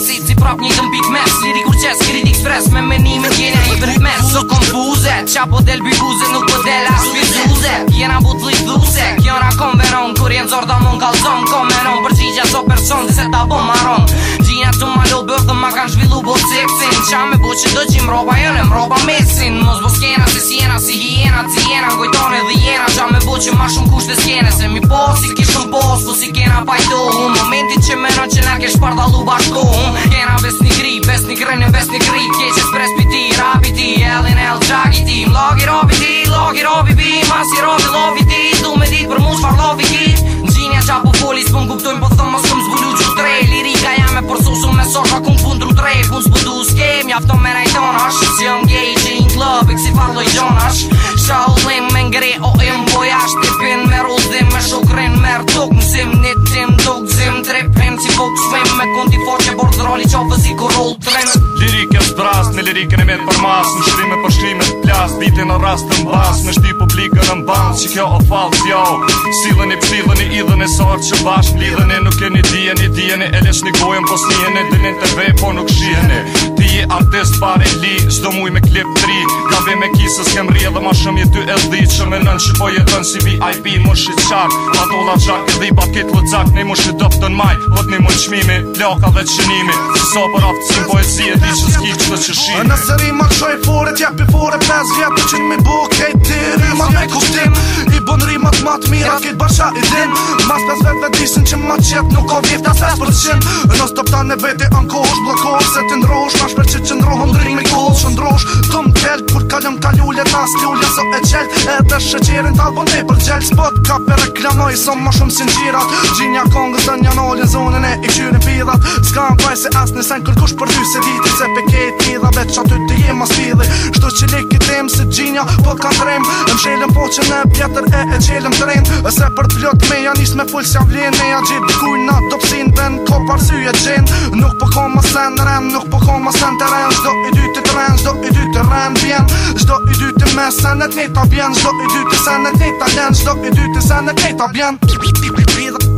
Messi Si prop një të mbik mes Liri kur qes kërit i Me menime t'jene i vrit mes So buze Qa po del bikuze nuk po del as vizuze Jena but li dhuse Kjona kom veron Kur jenë zorda mon kalzon Kom menon përgjigja so person se ta bomaron maron Gjina të malo bërë dhe ma kan zhvillu bo cekcin Qa me bo që do qim roba jën jo e mroba mesin Mos bo skena se sjena si hiena Ti jena gojtone dhe jena Qa me bo që ma shumë kusht dhe skene Se mi po si kishëm bos po si kena pajto Un momenti i rovi bi Mas i rovi lovi ti Du me dit për mu shfar lovi ki Në gjinja qa po foli Së kuptojn po thëm mos këm zbulu që tre Lirika jam e përsusu me sosha Kun të fundru tre Pun së s'kem Jafton me na i Si jam gay që gjin klub E kësi farloj gjonash Qa me ngre o im boja tipin me rudim me shukrin me rtuk Mësim një tim duk Zim Trepim si fuk Shvim me kundi for që bord roli Qa ku rull lirikën e vetë për masë Në shrimë për shrimë të plasë Bitin në rastë të mbasë Në shti publikën në mbasë Që kjo o falë të jau Silën i pësilën i idhën e sartë që bashkë Lidhën e nuk e një dhjën i dhjën E lesh një gojën Po njën e dhjën të vej Po nuk shihën e Ti artist pare li Zdo muj me Dhe me kisës kem rrje dhe ma shumë jetu e dhi Që me nën që po jetën si VIP më shi qak Ma do la gjak e dhipa kit lë gjak Ne më shi dëpë të në maj Lët një më qmimi, plaka dhe qënimi Sa për aftësim po e zi e di që s'ki që të që shimi Në sëri ma qoj fore, tjepi fore 5 vjetë që në me bu kejti Rima me kushtim, është matë mira Këtë bërësha i din Mas pës vetëve disin që ma qëtë nuk ka vjef as asës për të qenë Në nësë të pëtanë vete anë kosh Blëkosh se të ndrosh Ma shperë që që ndrohëm dhërin me kosh Shë ndrosh të më tëllë Kur ka njëm ka njullet Nas so e qëllë E të shëqerin të albën dhe për qëllë Spot ka për reklamoj So ma shumë si në gjirat Gjinja kongës dhe një nolë Në e i kyrë në pidat Ska në kaj se as nësen kërkush për ty Se ditë se pe ketë i dhe Dhe që aty të jemë asë Shto që liki kem se gjinja po ka trem Në mshelëm po që në pjetër e e gjelëm trend Ese për të vlot me janis me full s'ja vlen Me janë gjithë kuj në topsin dhe në ko parësy e gjen Nuk po ko ma sen rem, nuk po ko ma sen të ren Zdo i dy të tren, zdo i dy të ren bjen Zdo i dy të me senet një ta bjen Zdo i dy të senet një ta len Zdo i dy të senet një ta bjen